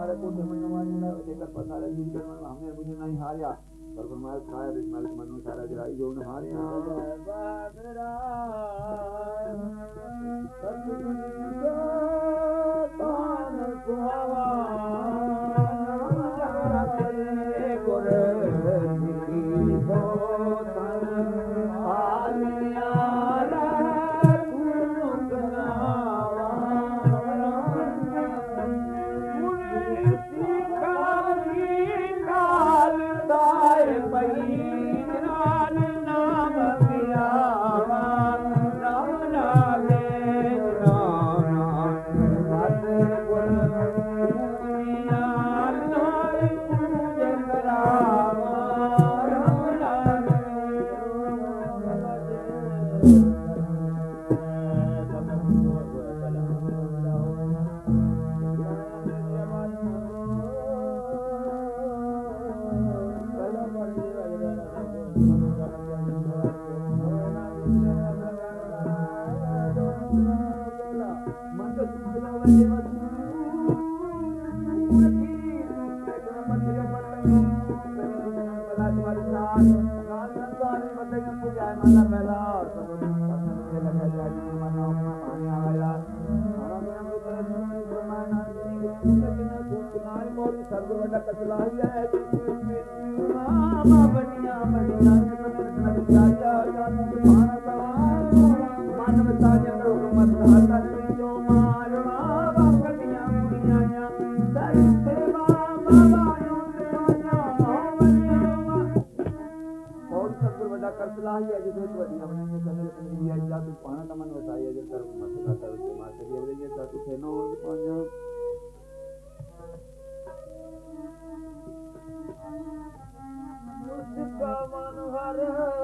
ਘਰ ਦੀ ਅਰ ਤੁਹਾਰੇ ਕੋ ਧਰਮ ਨਵਾਨੀ ਨਾ ਦੇ ਕਰ ਪਸਾਰਾ ਜੀ ਕਰਨ ਹਮਨੇ ਮੁਝੇ ਨਹੀਂ ਹਾਰਿਆ, ਪਰ ਫਰਮਾਇਆ ਖਾਇਆ ਬਿਕ ਮਾਲਕ ਮਨੂ ਸਰਗੁਰ ਦਾ ਮਾਮਾ ਬਣੀਆਂ ਬਣੀਆਂ ਜਨਮ ਜਾਇਆ ਜਨ ਮਾਨਤਾ ਮਨ ਵਸਾਇਆ ਕਰੋ ਮਤ ਹਤਾ ਜੋ ਮਾਰਵਾ ਵਕਲੀਆਂ ਕੁੜੀਆਂ ਦਰ ਸੇਵਾ ਬਾਬਾ ਨੂੰ ਦੇਵਾਂ ਹੋਵਨੀਆਂ ਬਹੁਤ ਸਤਿਗੁਰ ਵੱਡਾ ਕਰ ਸਲਾਹੀ ਹੈ ਜਿਹਦੇ ਵਿੱਚ ਵੱਡੀਆਂ ਬਣੀਆਂ ਕਦੇ ਕੰਦੀ ਹੈ ਜਾਂ ਤੂੰ ਪਾਣਾ ਤਾਂ ਵਸਾਇਆ ਜੇ ਕਰ ਮਤ ਕਰਤਾ ਵਿੱਚ ਮਾਰ ਕੇ ਅਗਲੇ ਜੇ ਤਾਂ ਤੂੰ ਫੇਨੋ ਪਾਣਾ ਮੁਸਕਾ ਮਨ ਹਰ